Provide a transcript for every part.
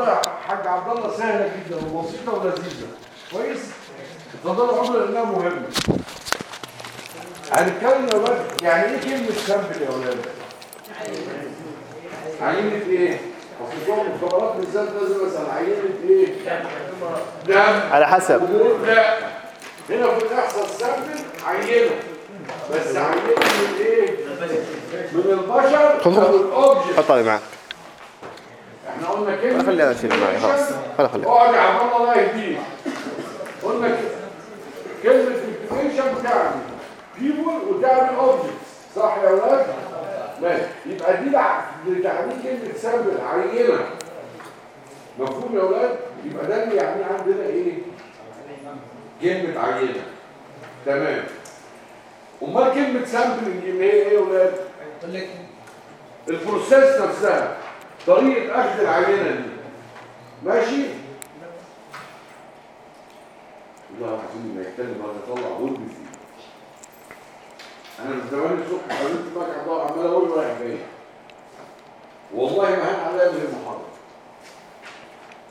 النهارده يا حاج عبد الله سهله جدا وبسيطة ولذيذة. كويس؟ اتفضلوا عمرو لأنها مهمة. هنتكلم يا ولاد يعني إيه كلمة sample يا ولاد؟ عينة إيه؟ أصل جوه المختبرات بالذات لازم أسأل عينة إيه؟ دم على حسب. لا. هنا في الاحصاء ال sample عينة. بس عينة من إيه؟ من البشر أو ال object حط هذه معك إحنا قلنا كلمة. خلي خلي هذا الشيء معي خلاص. خلي خلي اقعد يا عم الله يهديك. قلنا ك- كلمة ال population بتعني people وتعني object صح يا ولاد؟ ماشي. يبقى دي بتعني كلمة sample عينه مفهوم يا ولاد؟ يبقى ده اللي يعني عندنا إيه؟ كلمة عينة. تمام. امال كلمة sampling اللي هي إيه يا ولاد؟ ال process نفسها. طريقة أخذ العينة دي. ماشي؟ والله العظيم ما يتكلم ولا يطلع غلب فيه. أنا من زمان الصبح حاولت بقى عمال عمال أقول رايح جاي. والله ما هان عليا من المحاضرة.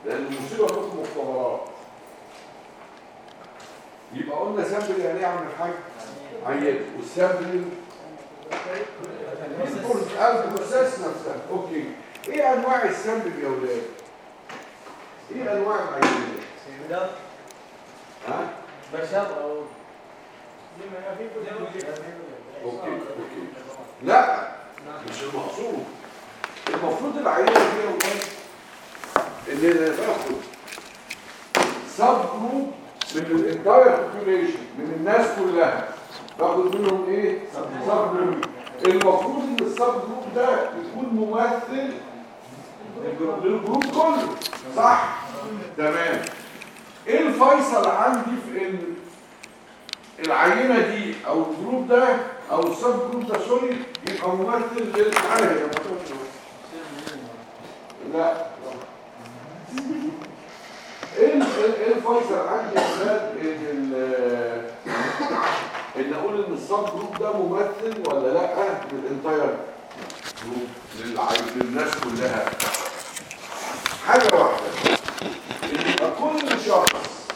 لأن المصيبة كنت مختبرات. يبقى قلنا sample يعني يا عم الحاج عينه وال sampling ال process نفسها okay. إيه أنواع ال sample يا ولاد إيه أنواع العينات ها؟ okay okay. لا مش المقصود. المفروض العينه دي يا ولاد إن ناخد subgroup من ال entire population من الناس كلها. باخد منهم إيه؟ subgroup المفروض إن ال subgroup ده يكون ممثل لل group كله صح تمام. إيه الفيصل عندي في ان العينة دي أو ال group ده أو ال subgroup ده؟ sorry يبقى ممثل للعينه يا لا. إيه إيه الفيصل عندي يا أولاد إن إن أقول إن ال subgroup ده ممثل ولا لأ؟ للعي- للناس كلها. حاجة واحدة إن يبقى كل شخص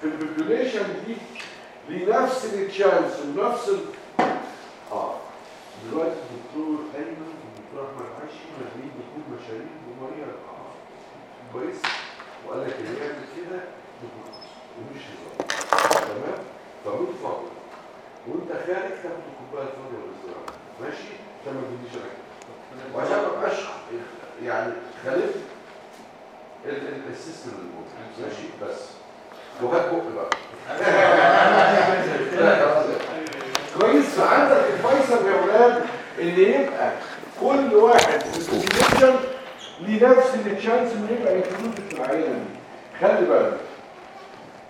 في ال population دي لنفس ال chance ونفس ال... آه دلوقتي الدكتور أيمن والدكتور احمد عشي مدين دخول مشاريع جمهوريه آه كويس وقال لك اللي يعمل كده بخلاص ومش هزار تمام فمن فضلك وانت خارج تاخد كوبايه فاضيه ولا زراعه ماشي عشان ما تديش ركب وعشان ما ابقاش يعني خالفت ال- ال- السيستم الموجود ماشي بس وهات بق بقى لا، خلاص. كويس فعندك الفيصل يا ولاد ان يبقى كل واحد في ال selection ليه نفس ال chance انه يبقى included في العينه دي خلي بالك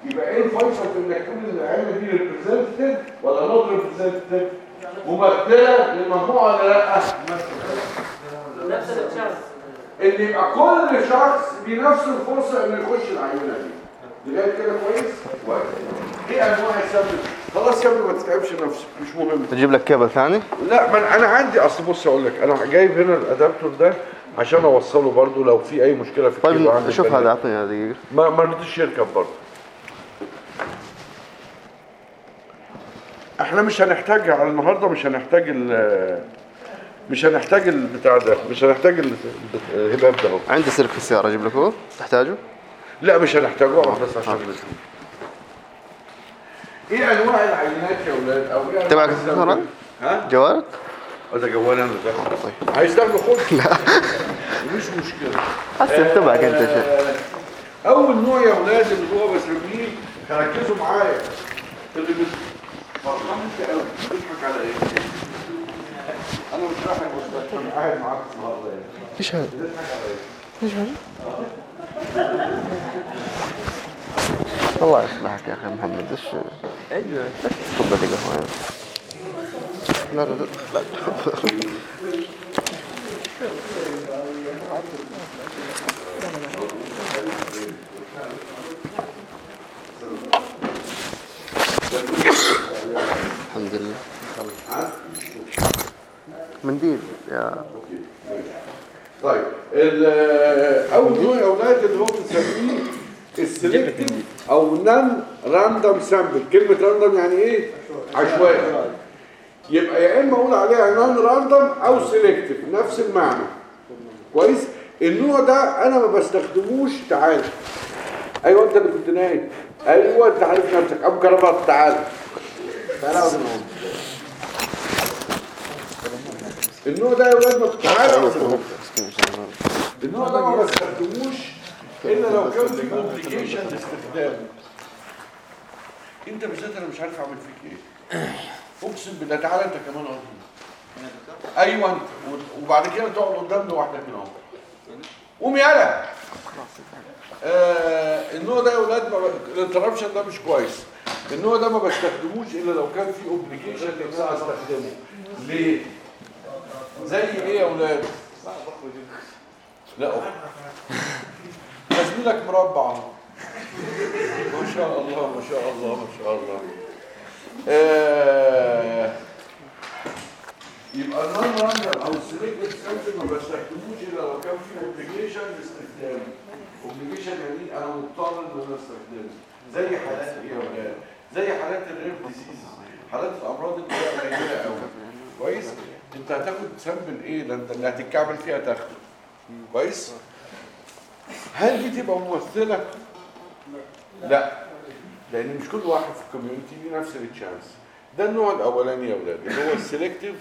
يبقى إيه الفيصل في انك تقول ان العينه دي representative ولا not representative ممثله للمجموعه ولا لا نفس ال chance ان يبقى كل شخص بنفس الفرصة إنه يخش العينه دي لغايه كده كويس؟ كويس إيه أنواع السبب خلاص يا ابني ما تتعبش نفسك. مش مهم. تجيب لك كيبل ثاني؟ لا ما أنا عندي أصل بص أقول لك أنا جايب هنا ال adaptor ده عشان أوصله برضو لو في أي مشكلة في الكيبل طيب شوف. هذا اعطيني دقيقة. ما ما رضيش يركب برضه. إحنا مش هنحتاج على النهارده مش هنحتاج ال مش هنحتاج البتاع ده مش هنحتاج ال- الهباب ده اهو عندي سلك في السيارة أجيب لك هو تحتاجه؟ لا مش هنحتاجه أقعد بس عشان نسمع. إيه أنواع العينات يا أولاد؟ أو إيه تبعك؟ ها؟ جوالك؟ آه، ده جوال أنا ده طيب. عايز تاخده خد لا. مش مشكلة. حسن تبعك أنت آه، أول نوع يا أولاد اللي هو بسميه ركزوا معايا. اللي بتضحك على إيه؟ أنا مش رايح المستشفى أنا قاعد معاك النهارده يعني إيش هذا؟ إيش هذا؟ الله يصلحك يا أخي محمد إيش أيوه تفضل لي قهوه. لا لا لا لا منديل يا. طيب اول نوع أولاد اللي هو بنسميه ال selective أو non random sample. كلمة random يعني إيه؟ عشوائي. يبقى يا إما أقول عليها non random أو selective نفس المعنى. كويس؟ النوع ده أنا ما بستخدموش. تعال. أيوه أنت اللي كنت نايم. أيوه أنت عارف نفسك. أبو كرامات تعال. تعال اقعد معانا. النوع ده يا ولاد ما اقعد معانا. النوع ده ما بستخدموش إلا لو كان في كومبليكيشن لاستخدامه أنت بالذات أنا مش عارف أعمل فيك إيه. أقسم بالله تعالى أنت كمان اهو أيوه أنت. وبعد كده تقعد قدام لوحدك هنا أهو. قوم يالا. آه النوع ده يا أولاد ما ب- ال interruption ده مش كويس. النوع ده ما بستخدموش إلا لو كان في obligation إن أنا أستخدمه. ليه؟ زي إيه يا أولاد؟ لا تزميلك مربع. اهو. ما شاء الله ما شاء الله ما شاء الله. آه يبقى ال non random أو ال selected sample ما بستخدموش إلا لو كان في obligation لاستخدامه obligation يعني أنا مضطر إن أنا أستخدمه. زي حالات إيه يا ولاد زي حالات ال rare disease حالات الأمراض اللي هي قليلة قوي كويس؟ انت هتاخد sample إيه؟ ده انت اللي هتتكعبل فيها تاخده. كويس؟ هل دي تبقى ممثلة؟ لا. لأن مش كل واحد في ال community ليه نفس ال chance. ده النوع الأولاني يا أولاد اللي هو ال selective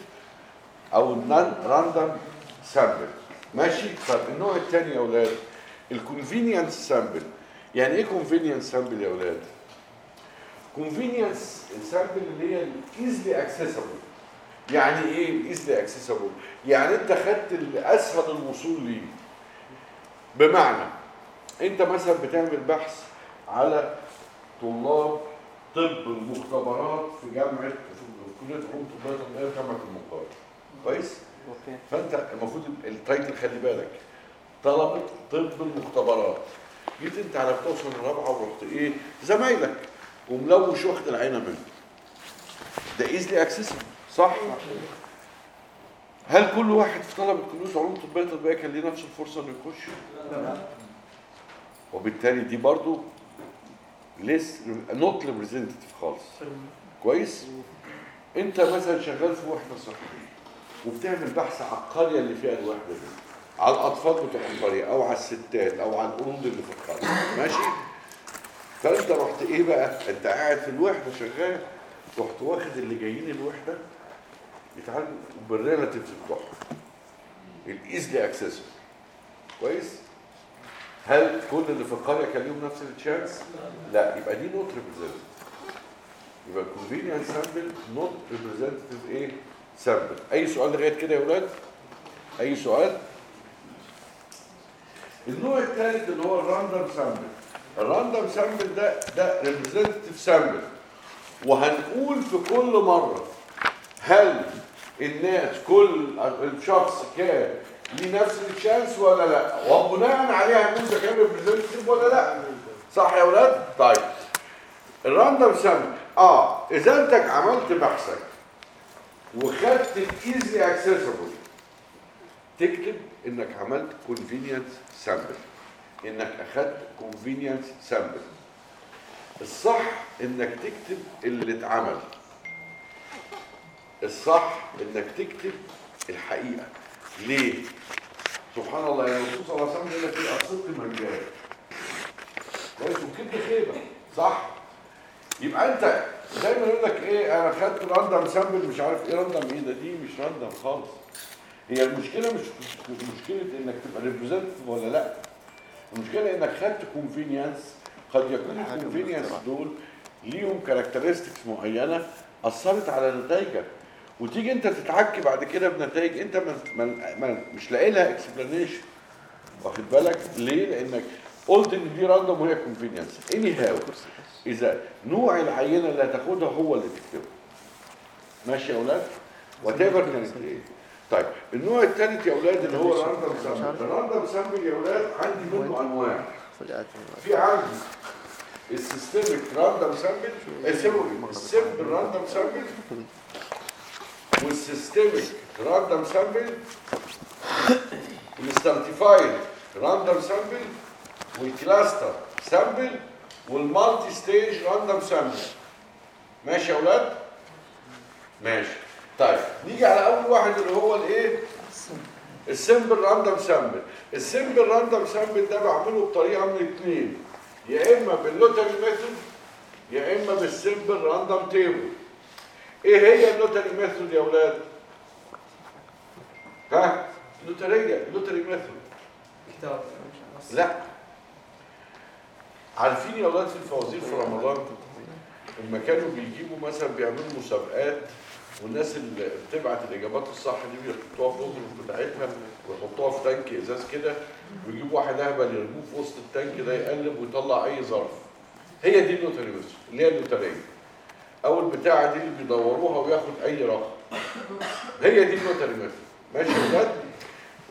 أو ال non random sample ماشي؟ طب النوع الثاني يا أولاد ال convenience sample يعني إيه convenience sample يا أولاد؟ convenience sample اللي هي easily accessible يعني إيه easily accessible يعني أنت خدت الاسهل الوصول ليه؟ بمعنى أنت مثلا بتعمل بحث على طلاب طب المختبرات في جامعة في كلية علوم طبيه في جامعة المقاولة كويس؟ okay. فأنت المفروض ال title خلي بالك طلبة طب المختبرات. جيت أنت على بتوصل الرابعه ورحت إيه؟ زمايلك وملوش واخد العينة منه. ده easily accessible صح؟ هل كل واحد في طلبه كليه علوم طبية طبيه كان ليه نفس الفرصة إنه يخش؟ وبالتالي دي برضو ليس not representative خالص. كويس؟ أنت مثلا شغال في وحده صحيه وبتعمل بحث على القرية اللي فيها الوحدة دي على الأطفال بتوع القرية أو على الستات أو على القرود اللي في القرية ماشي؟ فأنت رحت إيه بقى؟ أنت قاعد في الوحدة شغال رحت واخد اللي جايين الوحدة يتعاملوا بال relatives بتوعهم ال easily accessible كويس؟ هل كل اللي في القرية كان ليهم نفس ال chance لا. يبقى دي not representative يبقى ال convenience sample not representative إيه sample أي سؤال لغاية كده يا أولاد أي سؤال؟ النوع الثالث اللي هو ال random sample ال random sample ده ده representative sample وهنقول في كل مرة هل الناس كل الشخص كان ليه نفس ال chance ولا لا؟ وبناء عليها هنقول كان representative ولا لا؟ صح يا أولاد؟ طيب. ال random sample آه إذا أنت عملت بحثك وخدت ال easily accessible تكتب إنك عملت convenience sample إنك أخدت convenience sample الصح إنك تكتب اللي اتعمل. الصح إنك تكتب الحقيقة. ليه؟ سبحان الله يا رسول صلى الله عليه وسلم يقول لك إيه؟ الصدق منجاة كويس والكذب خيبة. صح؟ يبقى أنت دايما يقول لك إيه؟ أنا خدت random sample مش عارف إيه random إيه ده؟ دي مش random خالص. هي المشكلة مش مش مشكلة إنك تبقى representative ولا لأ. المشكلة إنك خدت convenience قد يكون ال convenience دول ليهم characteristics معينة أثرت على نتائجك. وتيجي انت تتعكي بعد كده بنتائج انت ما ما ما مش لاقي لها explanation واخد بالك؟ ليه؟ لأنك قلت إن دي random وهي convenience anyhow إذا نوع العينة اللي هتاخدها هو اللي تكتبه ماشي يا أولاد؟ whatever كانت إيه. طيب النوع الثالث يا أولاد اللي هو ال random sample ال random sample يا أولاد عندي منه أنواع. في عندي ال systematic random sample ال simple random sample وال systematic random sample ال stratified random sample وال cluster sample وال multistage random sample ماشي يا أولاد؟ ماشي. طيب نيجي على أول واحد اللي هو الإيه؟ ال simple random sample ال simple random sample ده بعمله بطريقة من اتنين. يا إما بال lottery method يا إما بال simple random table إيه هي ال lottery method يا أولاد؟ ها؟ لوتريه lottery method. كتاب. لا. عارفين يا أولاد في الفوازير في رمضان لما كانوا بيجيبوا مثلا بيعملوا مسابقات والناس اللي بتبعت الإجابات الصح دي بيحطوها في الظروف بتاعتها ويحطوها في tank إزاز كده ويجيبوا واحد أهبل يرموه في وسط ال tank ده يقلب ويطلع أي ظرف. هي دي ال lottery method اللي هي اللوتريه أو البتاعة دي اللي بيدوروها وياخد أي رقم. هي دي ال lottery method ماشي يا ولاد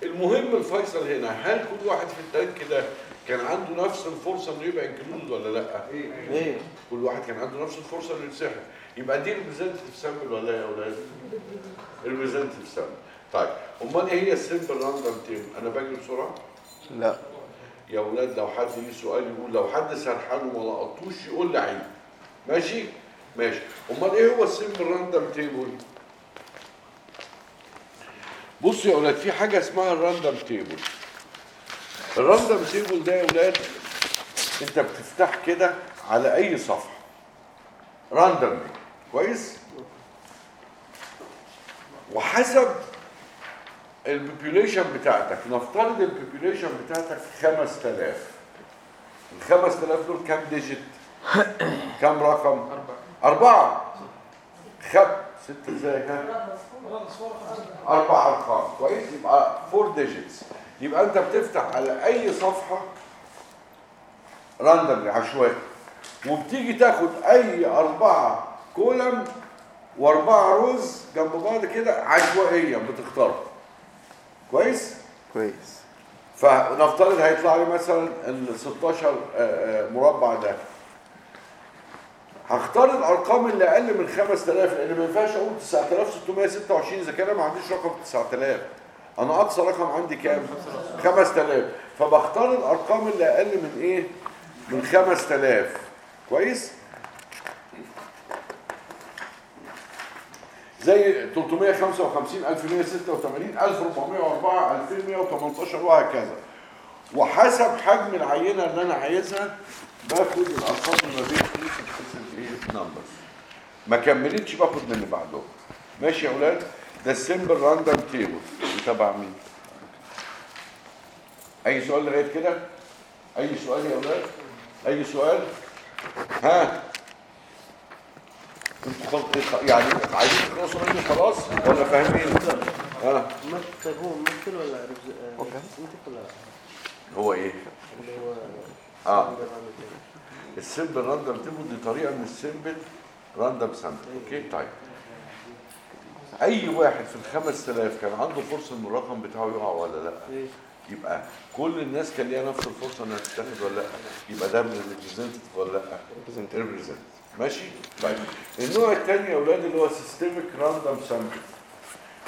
المهم الفيصل هنا هل كل واحد في ال tank ده كان عنده نفس الفرصة إنه يبقى included ولا لأ؟ إيه. كل واحد كان عنده نفس الفرصة إنه يتسحب. يبقى دي representative sample ولا يا أولاد؟ representative sample طيب أمال إيه هي ال simple random table؟ أنا باجي بسرعة؟ لا. يا أولاد لو حد ليه سؤال يقول لو حد سرحان وما لقطوش يقول لي عيب ماشي؟ ماشي. أمال إيه هو ال simple random table؟ بصوا يا أولاد في حاجة اسمها ال random table. ال random table ده يا أولاد أنت بتفتح كده على أي صفحة. random كويس؟ وحسب ال population بتاعتك. نفترض ال population بتاعتك 5000 ال 5000 دول كام digit كام رقم؟ أربعة. خم ست إزاي كام أربع أرقام. كويس. يبقى four digits يبقى أنت بتفتح على أي صفحة راندوم عشوائي. وبتيجي تاخد أي أربعة كولم وأربعة روز جنب بعض كده عشوائيا بتختار. كويس؟ كويس. فنفترض هيطلع لي مثلا ال 16 آه، آه، مربع ده. هختار الأرقام اللي أقل من 5000 لأن ما ينفعش أقول 9626 إذا كان أنا ما عنديش رقم 9000 أنا أقصى رقم عندي كام؟ 5000 فبختار الأرقام اللي أقل من إيه؟ من 5000 كويس؟ زي 355 1186 1404 2118 وهكذا. وحسب حجم العينة اللي أنا عايزها باخد الأرقام اللي ما بين إيه؟ نمبرز ما كملتش باخد من اللي بعدهم ماشي يا أولاد ده ال simple random table تبع مين؟ أي سؤال لغاية كده؟ أي سؤال يا أولاد أي سؤال؟ ها؟ أنتوا يعني عايزين تخلصوا مني خلاص؟ ولا فاهمين؟ ها؟ طيب هو ممثل ولا آه، ولا هو إيه؟ اللي هو آه؟ ال simple random table دي طريقة من ال simple random sample okay؟ طيب. أي واحد في ال 5000 كان عنده فرصة ان الرقم بتاعه يقع ولا لأ؟ يبقى كل الناس كان ليها نفس الفرصة إنها تتاخد ولا لأ؟ يبقى ده representative ولا لأ؟ representative ماشي؟ طيب. النوع الثاني يا أولاد اللي هو systematic random sample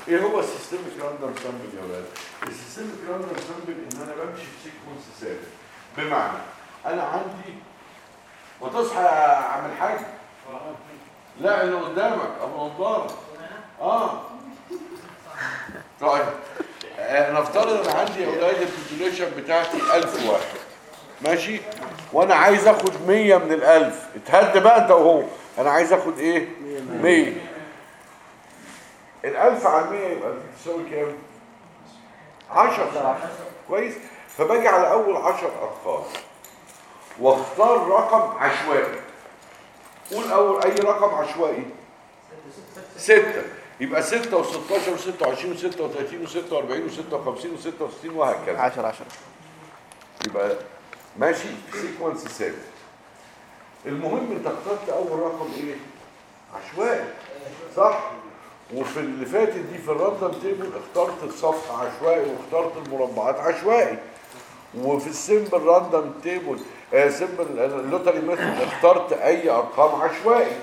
إيه هو ال systematic random sample يا أولاد؟ ال systematic random sample إن أنا بمشي في sequence ثابت. بمعنى أنا عندي وتصحى يا عم الحاج. لا اللي قدامك أبو نضاره آه. طيب آه، نفترض أنا عندي أولاد البوبيوليشن بتاعتي 1000 واحد. ماشي؟ وأنا عايز آخد 100 من الألف. اتهد بقى أنت وهو. أنا عايز آخد إيه؟ 100 الألف على 100 يبقى تساوي كام؟ 10 كويس؟ فباجي على أول 10 أرقام. واختار رقم عشوائي. قول أول أي رقم عشوائي. ستة. يبقى ستة و16 و26 و36 و46 و56 و66 وهكذا. 10 10 يبقى ماشي؟ سيكونس ثابت. المهم انت اخترت أول رقم إيه؟ عشوائي. صح؟ وفي اللي فاتت دي في ال random table اخترت الصفحة عشوائي واخترت المربعات عشوائي. وفي ال simple random table آه simple ال lottery method. اخترت أي أرقام عشوائي.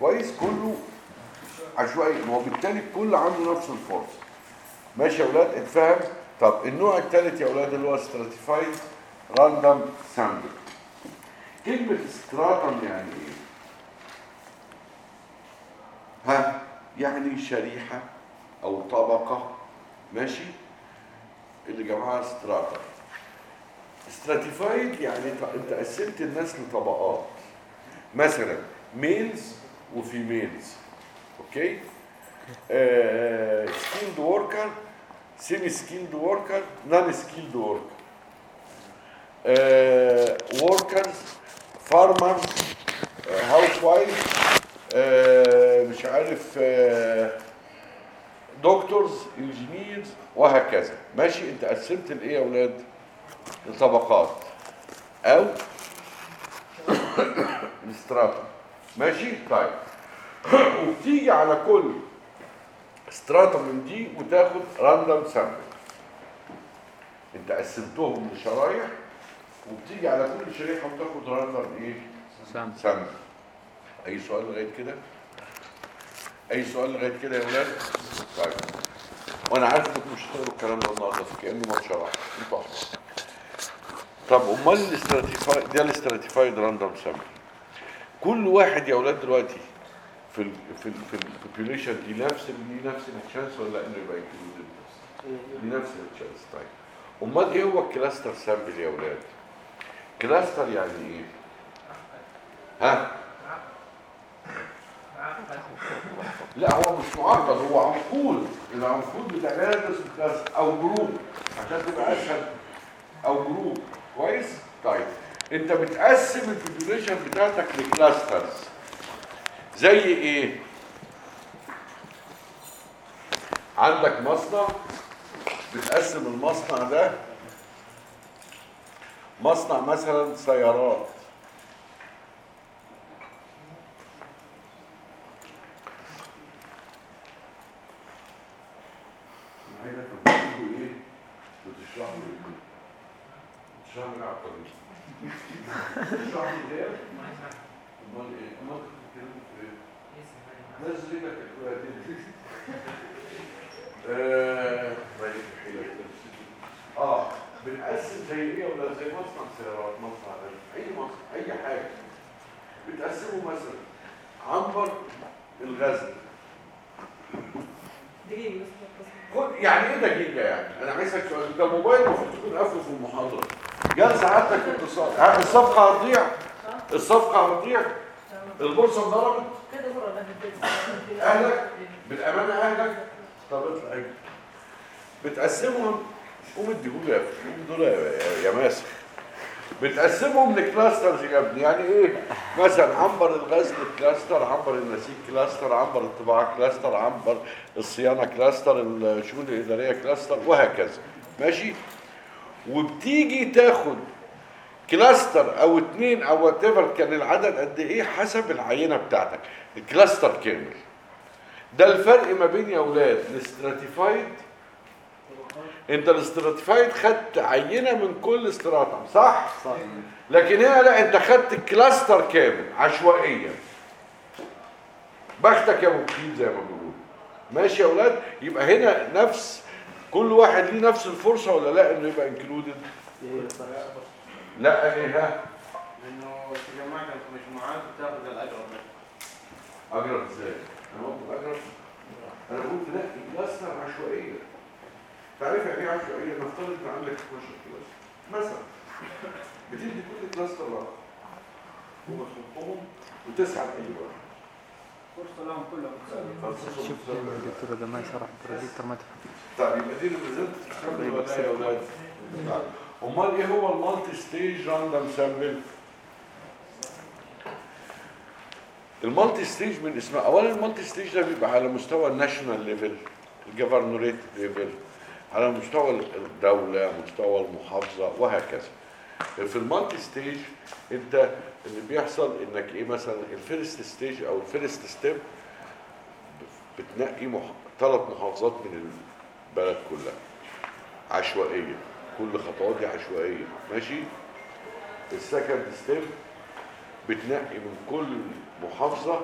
كويس؟ كله عشوائي. وبالتالي الكل عنده نفس الفرصة. ماشي يا أولاد؟ اتفهم؟ طب النوع الثالث يا أولاد اللي هو stratified random sample. كلمة stratum يعني إيه؟ ها؟ يعني شريحة أو طبقة. ماشي؟ اللي جمعها stratum. Stratified يعني انت قسمت الناس لطبقات. مثلا males و females okay skilled worker semi-skilled worker non-skilled worker workers farmers housewife مش عارف doctors engineers وهكذا. ماشي؟ انت قسمت الإيه يا أولاد لطبقات أو ال stratum ماشي؟ طيب. وبتيجي على كل stratum من دي وتاخد random sample انت قسمتهم لشرايح وبتيجي على كل شريحة وتاخد random إيه؟ sam sample أي سؤال لغاية كده؟ أي سؤال لغاية كده يا ولاد؟ طيب. وأنا عارف إنكم مش هتقروا الكلام ده النهارده كانه ما اتشرح أنتوا عارفين. طب امال ال stratified ده ال stratified random sample كل واحد يا أولاد دلوقتي في ال في ال في ال population ليه نفس ليه نفس ال chance ولا لا إنه يبقى included ليه نفس ال chance طيب. امال إيه هو ال cluster sample يا أولاد؟ cluster يعني إيه؟ ها؟ لا هو مش معقد هو عنقود. العنقود بتاع cluster أو group عشان تبقى أسهل. أو group كويس؟ طيب. انت بتقسم ال population بتاعتك ل clusters زي إيه؟ عندك مصنع بتقسم المصنع ده مصنع مثلا سيارات عايزك تقولوا إيه وتشرحوا لي تشرحوا لي على الطريق تشرحوا لي إيه امال إيه امال بتتكلموا في إيه نزل إيدك الكواتين آه، طيب، حلو. آه بنقسم زي إيه ولا زي مصنع سيارات مصنع أي مصنع أي حاجة. بتقسمه مثلا عنبر الغزل. يعني إيه دقيقة يعني؟ أنا عايزك سؤال. أنت الموبايل المفروض تكون قافله في المحاضرة. جال سعادتك اتصال. ها، الصفقة هتضيع. الصفقة هتضيع. البورصة انضربت أهلك؟ بالأمانة أهلك؟ طب اطلع. بتقسمهم قوم اديهولي يا ماسك. بتقسمهم لكلاسترز يا ابني. يعني إيه؟ مثلا عنبر الغزل cluster عنبر النسيج cluster عنبر الطباعة cluster عنبر الصيانة cluster الشؤون الإدارية cluster وهكذا. ماشي؟ وبتيجي تاخد cluster أو اتنين أو what كان العدد قد إيه حسب العينة بتاعتك. ال cluster كامل. ده الفرق ما بين يا أولاد. ال stratified انت ال stratified خدت عينة من كل stratum صح؟ صح. لكن هنا لا انت خدت ال cluster كامل عشوائيا. بختك يا ابو بخيت زي ما بيقولوا. ماشي يا أولاد؟ يبقى هنا نفس كل واحد ليه نفس الفرصة ولا لا إنه يبقى included لا إيه ها؟ لأنه تجمعنا في مجموعات بتاخذ الاقرب منه اقرب إزاي أنا قلت اقرب أنا قلت لا cluster عشوائيه تعرف يعني إيه عشوائيه نفترض ان عندك 12 cluster مثلا. بتدي كل cluster واحد وتحطهم وتسعى لأي واحد. فرصه لهم كلهم. الدكتور ده ما يشرح بروديكتور ما تفهم طيب يبقى دي إيه يا أولاد طيب. أمال إيه هو ال multistage random sample ال multistage من اسمها اولا ال multistage ده بيبقى على مستوى ال national level ال governorate level على مستوى الدولة مستوى المحافظة وهكذا. في ال multistage انت اللي بيحصل انك إيه مثلا ال first stage أو ال first step بتنقي مح... ثلاث محافظات من البلد كلها. عشوائية. كل خطوات دي عشوائية. ماشي؟ ال second step بتنقي من كل محافظة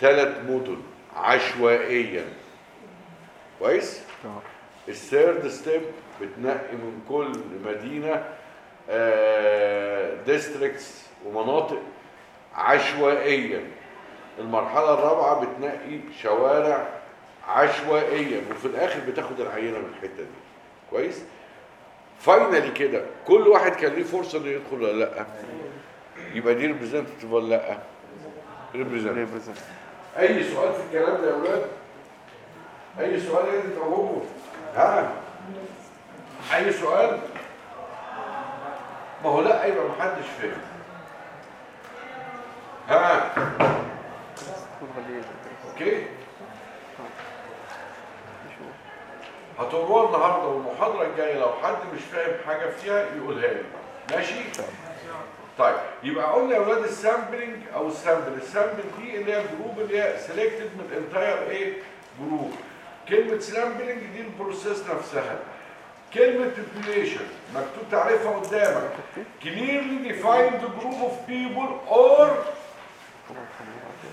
ثلاث مدن عشوائيا. كويس؟ تمام. ال third step بتنقي من كل مدينة districts ومناطق عشوائيا المرحلة الرابعة بتنقي شوارع عشوائيا وفي الآخر بتاخد العينة من الحتة دي. كويس؟ finally كده كل واحد كان ليه فرصة إنه يدخل ولا لأ؟ يبقى دي representative ولا لأ؟ representative أي سؤال في الكلام ده يا أولاد؟ أي سؤال لازم تجاوبه ها؟ أي سؤال؟ ما هو لا يبقى محدش فاهم ها؟ okay. هتقروها النهارده والمحاضرة الجاية لو حد مش فاهم حاجة فيها يقولها لي. ماشي؟ طيب يبقى قلنا يا أولاد ال sampling أو ال sample. ال sample دي اللي هي ال group اللي هي selected من ال entire إيه؟ group كلمه sampling دي ال process نفسها كلمة population مكتوب تعريفها قدامك clearly defined group of people or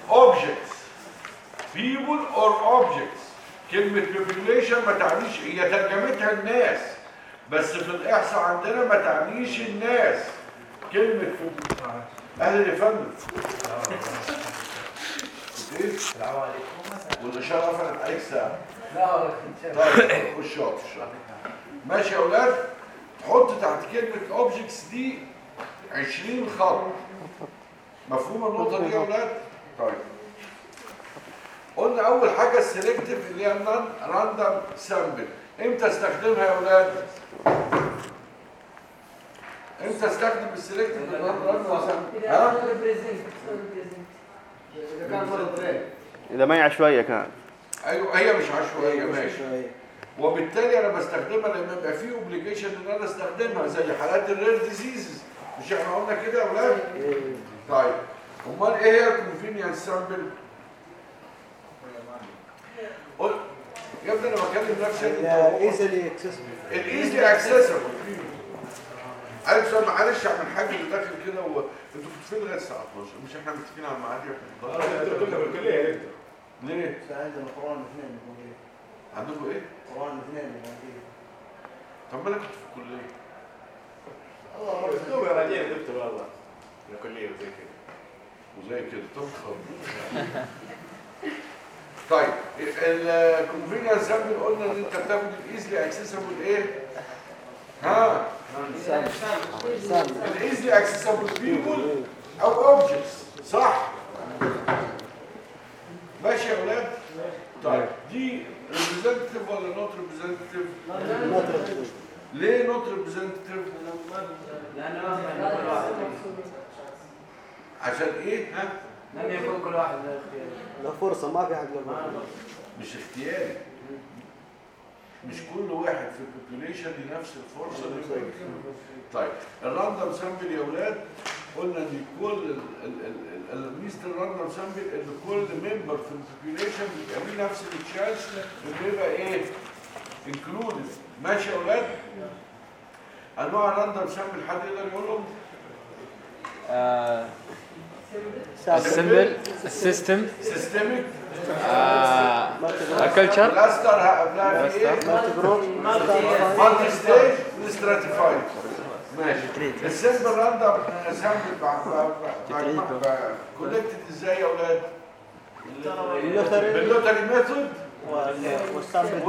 objects. People or objects. كلمة population ما تعنيش هي ترجمتها الناس بس في الإحصاء عندنا ما تعنيش الناس كلمة أهلا يا فندم السلام عليكم والإشارة قفلت عليك ساعة لا طيب خش ماشي يا أولاد؟ تحط تحت كلمة objects دي 20 خط. مفهوم النقطة دي يا أولاد؟ طيب. قلنا أول حاجة ال selective اللي هي random sample إمتى استخدمها يا أولاد؟ إمتى استخدم ال selective random sample؟ ها؟ إذا ما هي عشوائيه كان أيوه هي مش عشوائية ماشي. وبالتالي أنا بستخدمها لما يبقى في obligation إن أنا أستخدمها زي حالات ال rare diseases مش إحنا قلنا كده يا أولاد طيب. أمال إيه هي ال convenience sample قول يا ابني أنا بكلم نفسي أنت easily accessible ال easily accessible عارف سؤال معلش اعمل حاجة اللي داخل كده و... أنتوا فين لغاية الساعة 12 مش إحنا متفقين على الميعاد يا ابني؟ ليه؟ عندنا قرآن الاثنين عندكم إيه؟ قرآن الاثنين موجودين طب ما أنا كنت في الكليه مكتوب يا رجال دكتور والله الكلية وزي كده وزي كده خلاص طيب ال convenience sample قلنا إن أنت بتاخد ال easily accessible إيه؟ ها؟ ال easily accessible people أو objects صح؟ ماشي يا أولاد؟ طيب دي representative ولا not representative؟ ليه not representative؟ عشان إيه؟ ها؟ لم يكن كل واحد له اختيار لا فرصة ما في حد له مش اختياري مش كل واحد في ال population له نفس الفرصة اللي يبقى فيه. طيب ال random sample يا أولاد قلنا إن كل الميزه ال random sample ان كل member في ال population بيبقى ليه نفس ال chance انه يبقى إيه؟ included ماشي يا أولاد؟ انواع ال random sample حد يقدر يقولهم؟ ال simple ال system systematic ال cluster cluster قبلها في إيه؟ multistage و stratified ماشي. ال simple random sample collected إزاي يا أولاد؟ ال lottery بال lottery method؟ وال simple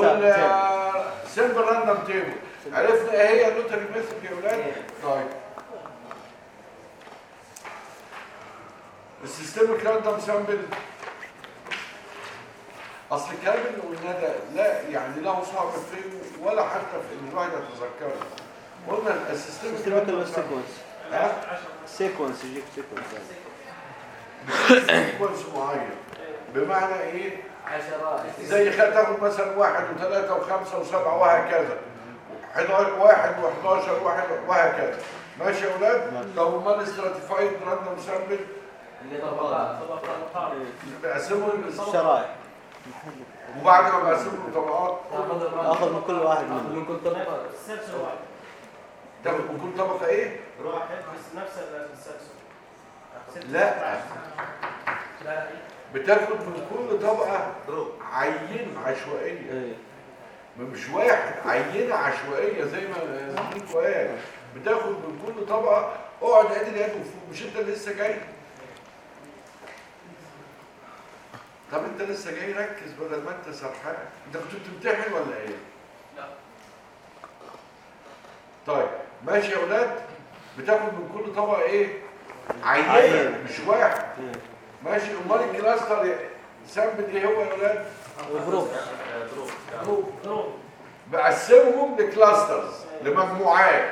random table عرفنا إيه هي ال lottery method يا أولاد؟ طيب. ال systematic random sample. أصل الكلام اللي قلناه ده لا يعني له صعب فيه ولا حتى في الواحد يتذكره قلنا random sequence ها sequence يجيك sequence sequence معين بمعنى إيه؟ عشرات. زي تاخد مثلا واحد وثلاثة وخمسة وسبعة وهكذا. 11 واحد و11 واحد وهكذا. ماشي يا أولاد؟ طب امال stratified random sample اللي طبقات بقسمهم شرائح. وبعد ما بقسمهم طبقات اخذ من كل واحد منهم. من كل طبقة. تاخد من كل طبقة إيه؟ واحد بس نفس السلسل لا. بتاخد من كل طبقة عين عشوائية. إيه. مش واحد عينه عشوائية زي ما زميلكوا قال. بتاخد من كل طبقة. اقعد عدل يد وفوق مش أنت لسه جاي؟ طب أنت لسه جاي؟ ركز بدل ما أنت سرحان. أنت كنت بتمتحن ولا إيه؟ لا. طيب. ماشي يا أولاد بتاخد من كل طبقة إيه؟ عينه عينة. مش واحد. ماشي أمال ال cluster sample إيه هو يا أولاد؟ group group بقسمهم ل clusters لمجموعات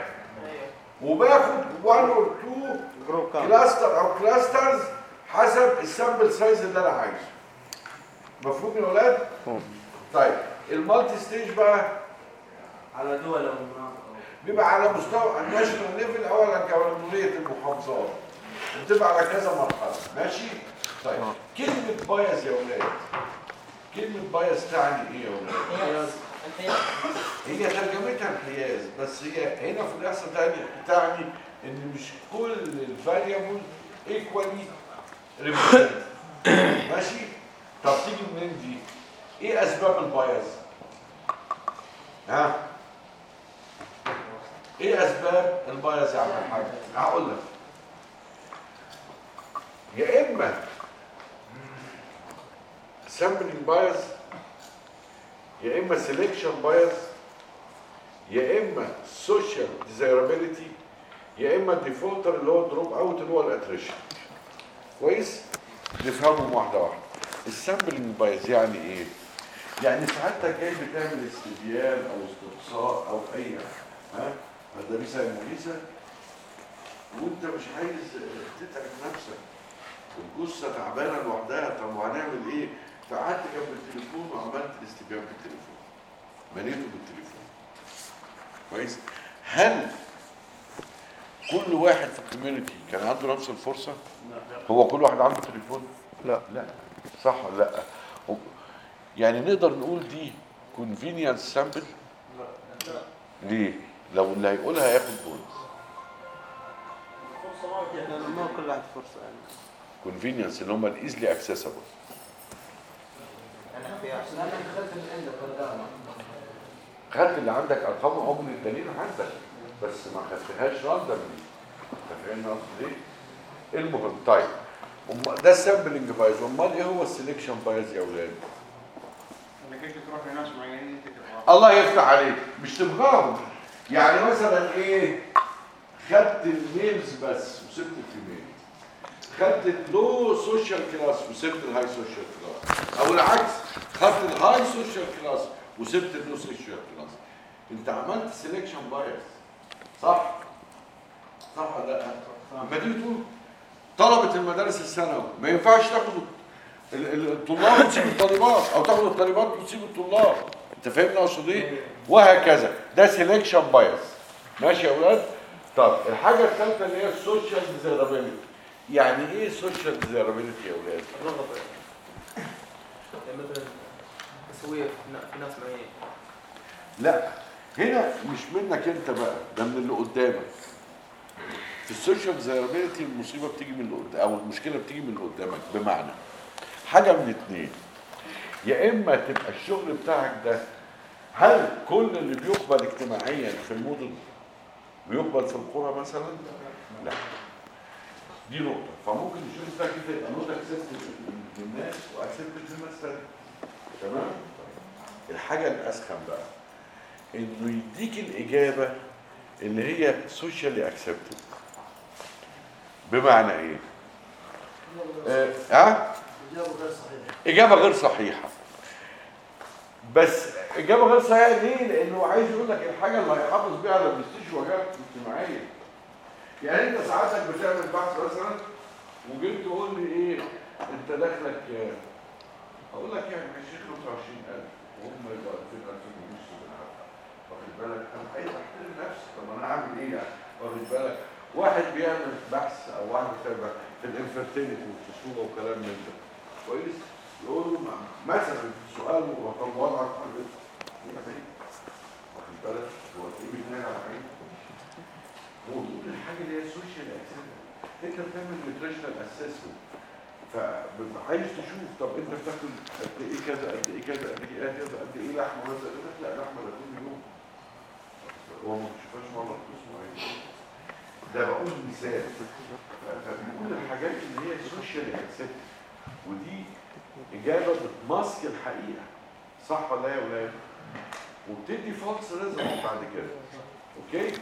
وباخد 1 or 2 group كام cluster أو clusters حسب ال sample size اللي أنا عايزه مفهوم يا أولاد. طيب ال multi stage بقى على دول أو بيبقى على مستوى ال national level أو على جمهوريه المحافظات. بتبقى على كذا مرحلة. ماشي؟ طيب. كلمة bias يا أولاد. كلمة bias تعني إيه يا أولاد؟ هي ترجمتها انحياز بس هي هنا في الأحصاء تعني تعني إن مش كل ال variable equally ماشي؟ طب تيجي منين دي؟ إيه أسباب ال bias ها؟ إيه اسباب ال bias يا عم الحاج؟ هقول لك. يا إما sampling bias يا إما selection bias يا إما social desirability يا إما ال defaulter اللي هو drop out اللي هو ال attrition كويس؟ نفهمهم واحدة واحدة. ال sampling bias يعني إيه؟ يعني ساعتك جاي بتعمل استبيان أو استقصاء أو أي ها؟ هذا مثال مقيسه وانت مش عايز تتعب نفسك. والجثه تعبانة لوحدها طب وهنعمل إيه؟ فقعدت جنب التليفون وعملت الاستبيان بالتليفون. بنيته بالتليفون. كويس؟ هل كل واحد في ال community كان عنده نفس الفرصة؟ هو كل واحد عنده تليفون؟ لا. لا. صح ولا لا؟ يعني نقدر نقول دي convenience sample ليه؟ لو اللي هيقولها هياخد point. لأنه ما كل واحد فرصة يعني convenience اللي هم ال easily accessible خدت اللي عندك أرقام عمر الدليل عندك بس ما خدتهاش randomly انت فاهم قصدي إيه؟ المهم طيب. ده ال sampling bias أمال إيه هو ال selection bias يا أولاد؟ إنك أنت تروح لناس معينين الله يفتح عليك. مش تبغاهم. يعني مثلا إيه؟ خدت ال males بس وسبت ال female. خدت ال low social class وسبت ال high social class. أو العكس خدت ال high social class وسبت ال low social class. أنت عملت selection bias صح؟ صح ولا لا؟ لما تيجي تقول طلبة المدارس الثانوي ما ينفعش تاخدوا ال- ال- الطلاب وتسيب الطالبات أو تاخد الطالبات وتسيب الطلاب. انت فاهمني اقصد إيه وهكذا. ده selection bias ماشي يا أولاد طب الحاجة الثالثه اللي هي ال social desirability يعني إيه social desirability يا أولاد مثلا في نا- في ناس معينين لا هنا مش منك أنت بقى ده من اللي قدامك. في ال social desirability المصيبة بتيجي من اللي قدام أو المشكلة بتيجي من اللي قدامك بمعنى حاجة من اتنين. يا إما تبقى الشغل بتاعك ده هل كل اللي بيقبل اجتماعيا في المدن بيقبل في القرى مثلا؟ لا دي نقطة فممكن الشغل بتاعك كده يبقى not accepted للناس و accepted للناس تمام؟ الحاجة الأسخن بقى إنه يديك الإجابة اللي هي socially accepted بمعنى إيه؟ إجابة غير صحيحة. بس إجابة غير صحيحة ليه؟ لأنه عايز يقول لك الحاجة اللي هيحافظ بيها على برستيج وجاهة اجتماعية. يعني أنت ساعتك بتعمل بحث مثلا وجيت تقول لي إيه؟ أنت دخلك أقول لك يعني 20 25000 وهم يبقى 2000 ونص. واخد بالك؟ أنا عايز أحترم نفسي؟ طب أنا أعمل إيه يعني؟ واخد بالك؟ واحد بيعمل بحث أو واحد بتابع في الانفرتيليتي والخصوبة وكلام من ده. كويس؟ يقول له مثلا سؤال وضعك على البيت هنا بعيد واخد بالك هو تلاقيه بيتنقل على هو بيقول الحاجة اللي هي ال social accepted أنت بتعمل nutritional assessment فعايز تشوف طب أنت بتاكل قد إيه كذا قد إيه كذا قد إيه كذا قد إيه لحمة يقول لك لا لحمة ده كل يوم. هو ما بتشوفهاش مرة الأسبوع. ده بقول مثال. ف- فبنقول الحاجات اللي هي social accept ودي إجابة بتمسك الحقيقة. صح ولا يا ولاد؟ وبتدي false result بعد كده. okay؟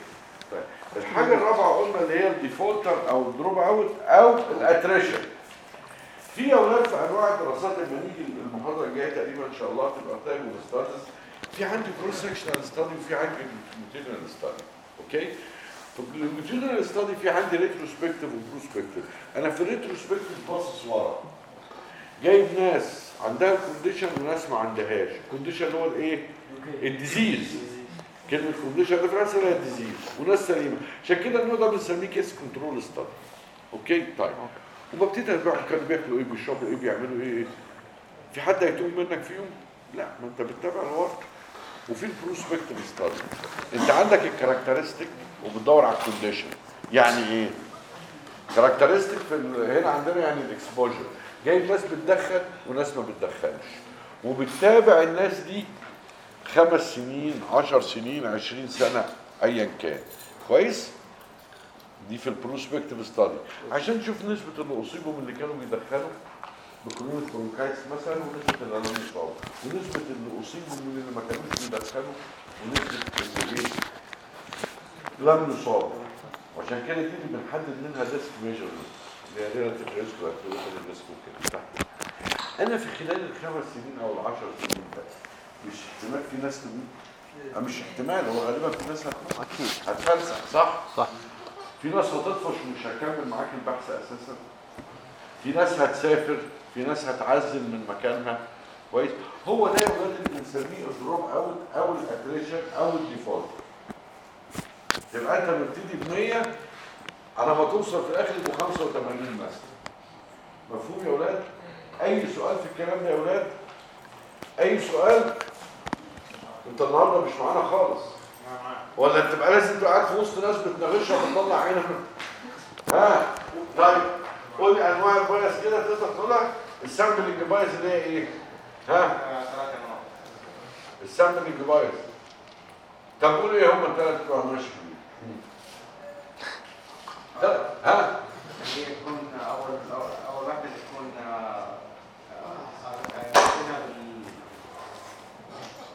طيب الحاجة الرابعة قلنا اللي هي ال defaulter أو ال drop out أو ال attrition في أولاد في أنواع الدراسات لما نيجي المحاضرة الجاية تقريبا إن شاء الله تبقى time studies في عندي cross sectional study وفي عندي longitudinal study okay؟ في ال longitudinal study في عندي retrospective و prospective أنا في ال retrospective باصص ورا. جايب ناس عندها ال condition وناس ما عندهاش. ال condition هو الايه؟ ال disease. كلمة condition ده في اللي هي ال disease وناس سليمة. عشان كده النوع ده بنسميه case control study okay طيب. وببتدي اتبع كانوا بياكلوا إيه بيشربوا إيه بيعملوا إيه في حد هيتوب منك فيهم لا. ما انت بتتابع الورق وفي ال prospective study انت عندك ال characteristic وبتدور على ال condition يعني إيه؟ characteristic في هنا عندنا يعني ال exposure جايب ناس بتدخن وناس ما بتدخنش. وبتتابع الناس دي خمس سنين عشر سنين عشرين سنة ايا كان. كويس؟ دي في ال prospective study عشان تشوف نسبة اللي اصيبوا من اللي كانوا بيدخنوا ب chronic bronchitis مثلا ونسبة اللي لم يصابوا ونسبة اللي اصيبوا من اللي ما كانوش بيدخنوا ونسبة اللي إيه لم يصابوا وعشان كده دي بنحدد منها risk measurement وكده أنا في خلال الخمس سنين أو العشر سنين مش احتمال في ناس تموت أه مش احتمال هو غالبا في ناس هتموت أكيد. هتفلسع صح؟ صح. في ناس هتطفش ومش هتكمل معاك البحث أساسا. في ناس هتسافر في ناس هتعزل من مكانها. كويس. هو ده يا ولاد اللي بنسميه ال drop out أو ال attrition أو ال default. تبقى أنت بتبتدي ب 100 على ما توصل في الآخر يبقوا 85 مثلا. مفهوم يا ولاد أي سؤال في الكلام ده يا ولاد أي سؤال؟ أنت النهارده مش معانا خالص. ولا أنت تبقى لازم تبقى قاعد في وسط ناس بتناغشها وبتطلع عينك. ها؟ طيب قول لي أنواع ال bias كده تقدر تقولها؟ ال sampling bias اللي هي إيه؟ ها؟ نقط السامبلنج بايس. طب قول إيه هم الثلاث بتوع ماشي ها ها؟ هي تكون أول أول أول واحدة تكون آه، آه،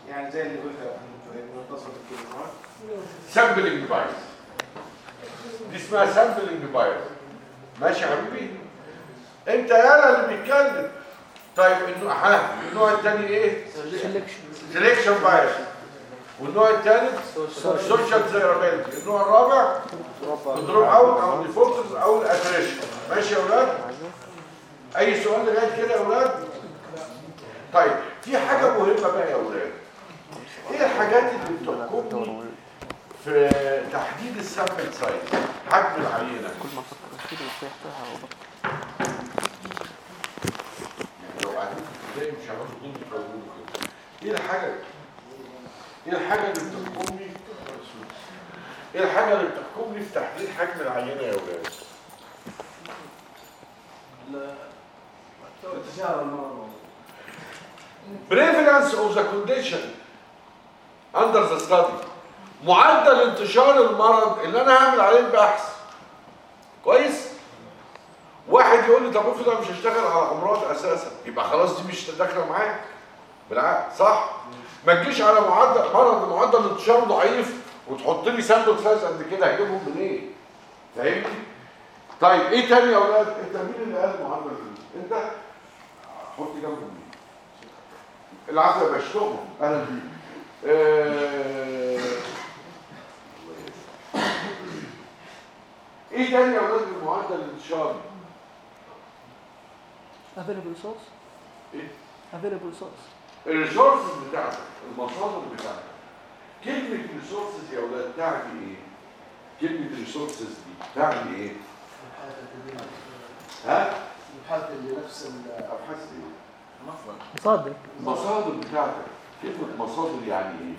يعني زي اللي قلتها متصل بالكلمات سامبلنج بايس دي اسمها سامبلنج بايس ماشي يا حبيبي؟ أنت يالا اللي بيتكلم. طيب النوع الثاني إيه؟ selection bias والنوع الثالث social desirability النوع الرابع ال drop out أو ال defaulters أو ال attrition ماشي يا أولاد؟ أي سؤال لغاية كده يا أولاد؟ طيب في حاجة مهمة بقى يا أولاد. إيه الحاجات اللي بتحكمني في تحديد ال sample size حجم العينة. كل ما أفكر اشيل وسيحتها وبطل يعني لو البدايه مش كده إيه الحاجة؟ إيه الحاجة اللي بتحكمني؟ إيه الحاجة اللي بتحكمني في تحديد حجم العينه يا المرض prevalence of the condition under the study. معدل انتشار المرض اللي أنا هعمل عليه البحث. كويس؟ واحد يقول لي طب افرض أنا مش هشتغل على أمراض أساسا. يبقى خلاص دي مش داخله معاك. بالعكس صح؟ ما تجيش على معدل مرض معدل انتشار ضعيف وتحط لي sample size قد كده هجيبهم منين؟ فاهمني؟ طيب إيه تاني يا أولاد؟ أنت مين اللي قال معدل؟ أنت؟ حط جنبه مين؟ العفو يا باشا أهلا بيك. آه، إيه تاني يا أولاد المعدل الانتشار ال available source. إيه؟ Available source. ال resources بتاعتك المصادر بتاعتك كلمة resources يا أولاد تعني إيه؟ كلمة resources دي تعني إيه؟ ها؟ الحالة اللي نفس ال- أبحاث إيه؟ مصادر المصادر بتاعتك كلمة مصادر يعني إيه؟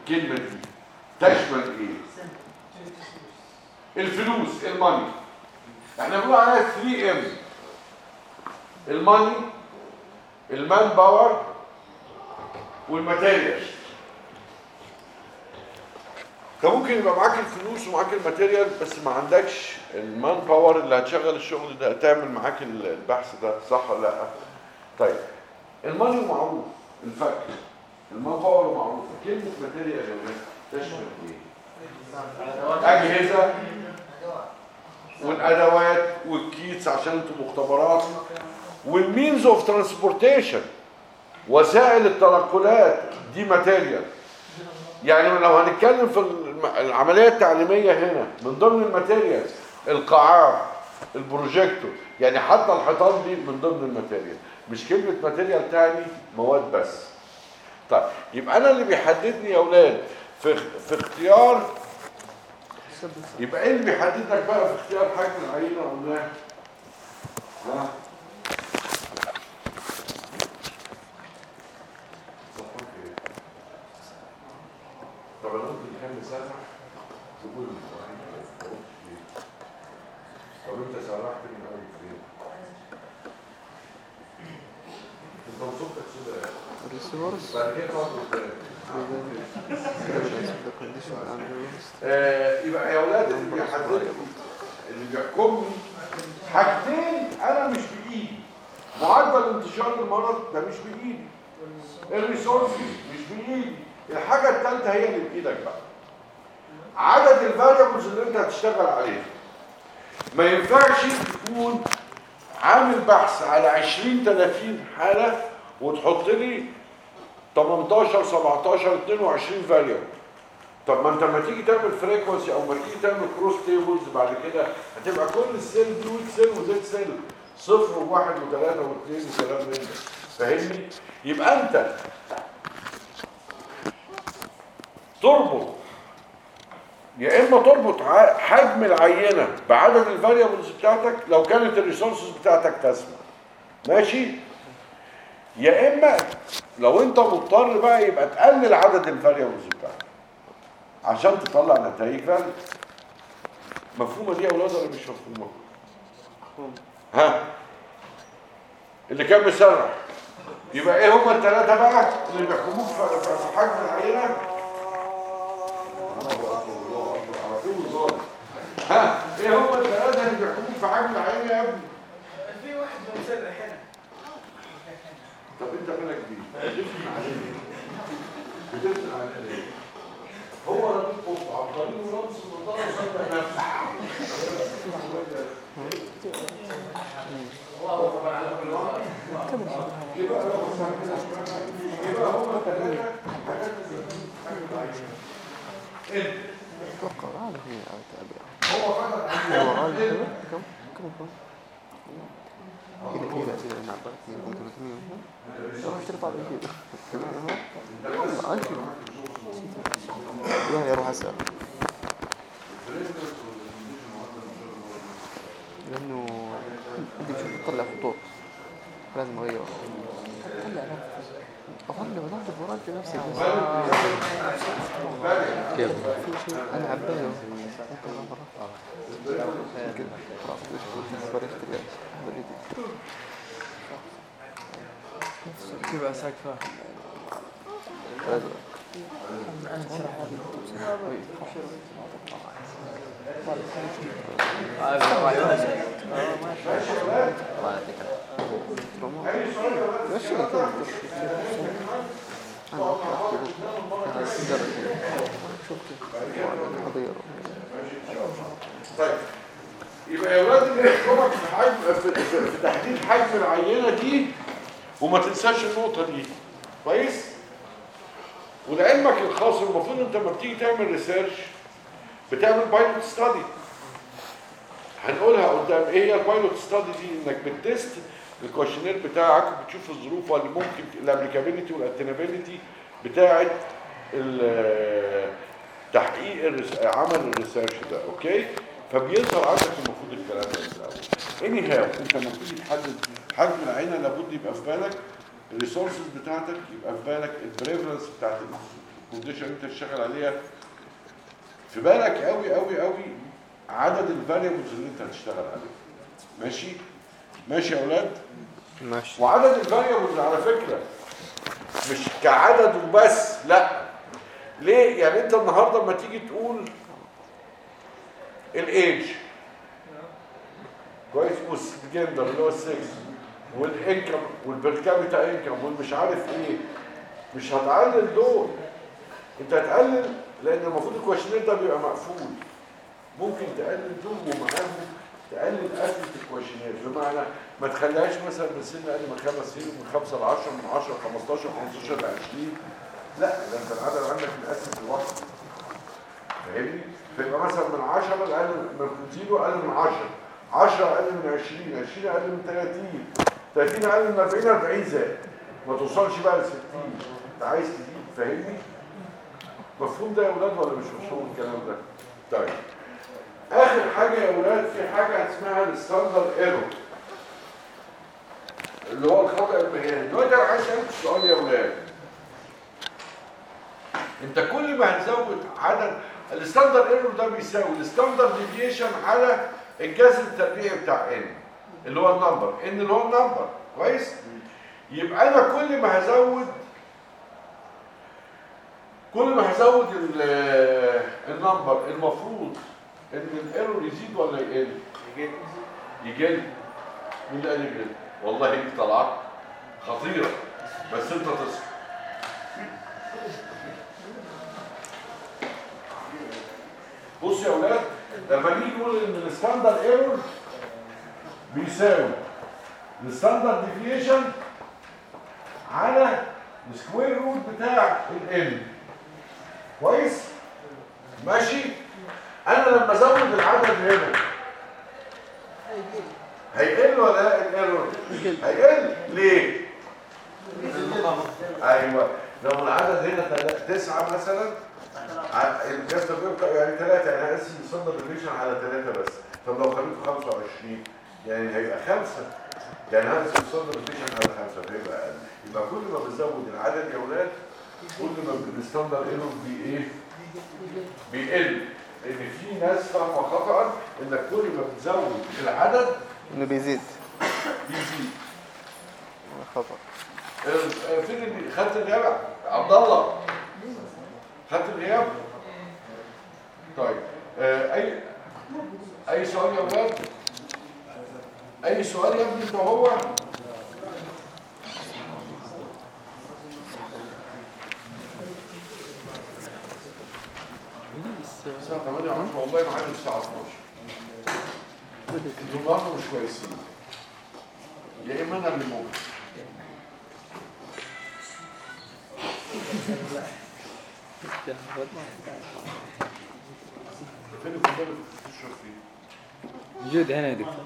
الكلمة دي تشمل إيه؟ الفلوس ال money إحنا بنقول عليها 3 M ال money ال man power وال material. انت ممكن يبقى معاك الفلوس ومعاك ال material بس ما عندكش ال man power اللي هتشغل الشغل ده تعمل معاك البحث ده صح ولا لأ؟ طيب ال money معروف الفك. ال man power معروف. كلمة material يا ولاد تشمل إيه؟ أجهزة والأدوات وال kits عشان أنتوا مختبرات وال means of transportation وسائل التنقلات دي material. يعني لو هنتكلم في العملية التعليمية هنا من ضمن ال material القاعات البروجيكتور يعني حتى الحيطان دي من ضمن ال material. مش كلمة material تعني مواد بس. طيب يبقى أنا اللي بيحددني يا أولاد في في اختيار. يبقى إيه اللي بيحدد لك بقى في اختيار حجم العينة قلناه ها صفحة إيه؟ أنا ممكن كام سنه تقول طب انت سرحت من اول فين؟ انت وصلتك كده. الريسيفرز بعد كده آه، يبقى يا أولاد اللي بيحدد اللي بيحكمني حاجتين أنا مش بإيدي. معدل انتشار المرض ده مش بإيدي. الريسورسز مش بإيدي. الحاجة الثالثه هي اللي بإيدك بقى. عدد ال variables اللي أنت هتشتغل عليها. ما ينفعش تكون عامل بحث على 20 30 حالة وتحط لي 18 17 22 variable. طب ما أنت لما تيجي تعمل frequency أو ما تيجي تعمل cross tables بعد كده هتبقى كل ال cell دي weak cell و this cell صفر وواحد وثلاثة واثنين وكلام من ده فاهمني؟ يبقى أنت تربط. يا إما تربط حجم العينة بعدد ال variables بتاعتك لو كانت ال resources بتاعتك تسمح ماشي؟ يا إما لو أنت مضطر بقى يبقى تقلل عدد ال variables بتاعتك عشان تطلع نتائج. مفهومة دي يا أولاد ولا مش مفهومة؟ ها؟ اللي كان مسرح يبقى إيه هما الثلاثه بقى؟ اللي بيحكموك في حجم العينة الله أكبر، الله أكبر، على طول ظالم. ها إيه هما الثلاثه اللي بيحكموك في حجم العينه يا ابني؟ في واحد مسرح هنا طب أنت مالك بيه؟ بتفتن عليه ليه؟ بتفتن عليه ليه؟ هو راجل قط عبقري ورمز المطار وصدق نفسه. يبقى يبقى هم ثلاثة حاجات انت أتوقع هذا هي هو عليه كم كم كم كده كده كده أنا عبرت 200 300 راح ترفع بالكيلو والله انت والله أروح اسال لأنه بدي أشوف اطلع خطوط لازم اغيره اطلع اظل بنظف وراجع نفسي كيف أنا عبايه تبقى ساكفة لازم الله يعطيك العافية طيب يبقى يا أولاد اللي في حجم في, تحديد حجم العينه دي وما تنساش النقطة دي. كويس؟ ولعلمك الخاص المفروض انت لما بتيجي تعمل research بتعمل pilot study هنقولها قدام إيه هي؟ ال pilot study دي إنك بت test ال questionnaire بتاعك وبتشوف الظروف اللي ممكن ال applicability وال attainability بتاعه ال- تحقيق عمل ال research ده okay؟ فبيظهر عندك المفروض الكلام ده الأول اني how أنت لما تحدد حجم العينة لابد يبقى في بالك ال resources بتاعتك يبقى في بالك ال preference بتاعت ال condition أنت تشتغل عليها. في بالك قوي قوي قوي عدد ال variables اللي أنت هتشتغل عليها. ماشي؟ ماشي يا أولاد؟ ماشي. وعدد ال variables على فكرة مش كعدد وبس لا. ليه؟ يعني أنت النهارده لما تيجي تقول الايج كويس. والجندر اللي هو السكس والإنكم والبركابيتا إنكم والمش عارف إيه. مش هتقلل دول. أنت هتقلل لأن المفروض ال questionnaire ده بيبقى مقفول. ممكن تقلل دول ومعاهم تقلل قفله ال questionnaire بمعنى ما تخليهاش مثلا من سن أقل من خمس سنين من 5 ل 10 من 10 ل 15 15 ل 20 لا ده أنت العدد عندك متقسم لوحده فاهمني؟ فيبقى مثلا من 10 أقل من zero أقل من 10 10 أقل من 20 20 أقل من 30 30 أقل من 40 40 زائد. ما توصلش بقى ل 60 أنت عايز تزيد. فاهمني؟ مفهوم ده يا أولاد ولا مش مفهوم الكلام ده؟ طيب. آخر حاجة يا أولاد في حاجة اسمها ال standard error اللي هو الخطأ المعياري دلوقتي أنا عايز أسألك سؤال يا أولاد. أنت كل ما هتزود عدد ال standard error ده بيساوي ال standard deviation على الجذر التربيعي بتاع n اللي هو ال number. n اللي هو ال number. كويس؟ يبقى أنا كل ما هزود كل ما هزود ال- ال number المفروض ان ال error يزيد ولا يقل يجي يقل مين اللي قال يقل والله دي طلعت خطيرة. بس أنت تصحى بص يا أولاد لما نيجي نقول إن ال standard error بيساوي ال standard deviation على ال square root بتاع ال n كويس؟ ماشي؟ أنا لما ازود العدد هنا هيقل ولا لا ال error هيقل. ليه؟ أيوه. لو العدد هنا تسعة مثلا الجذر بيبقى يعني ثلاثة يعني هقسم ال standard deviation على ثلاثة بس. طب لو خليته 25 يعني هيبقى خمسة. يعني هقسم ال standard deviation على خمسة فيبقى أقل. يبقى كل ما بنزود العدد يا أولاد كل ما ال standard error بي إيه؟ بيقل. لأن في ناس فاهمة خطا انك كل ما بتزود العدد إنه بيزيد. بيزيد. آه، آه، فين اللي خدت الغياب؟ عبد الله. خدت الغياب؟ طيب آه، اي أي سؤال يا أولاد أي سؤال يا ابني هو؟ الساعة 8 10 والله ما عندي الساعة 12 أنتوا برضه مش كويسين يا اما أنا اللي هنا دكتور.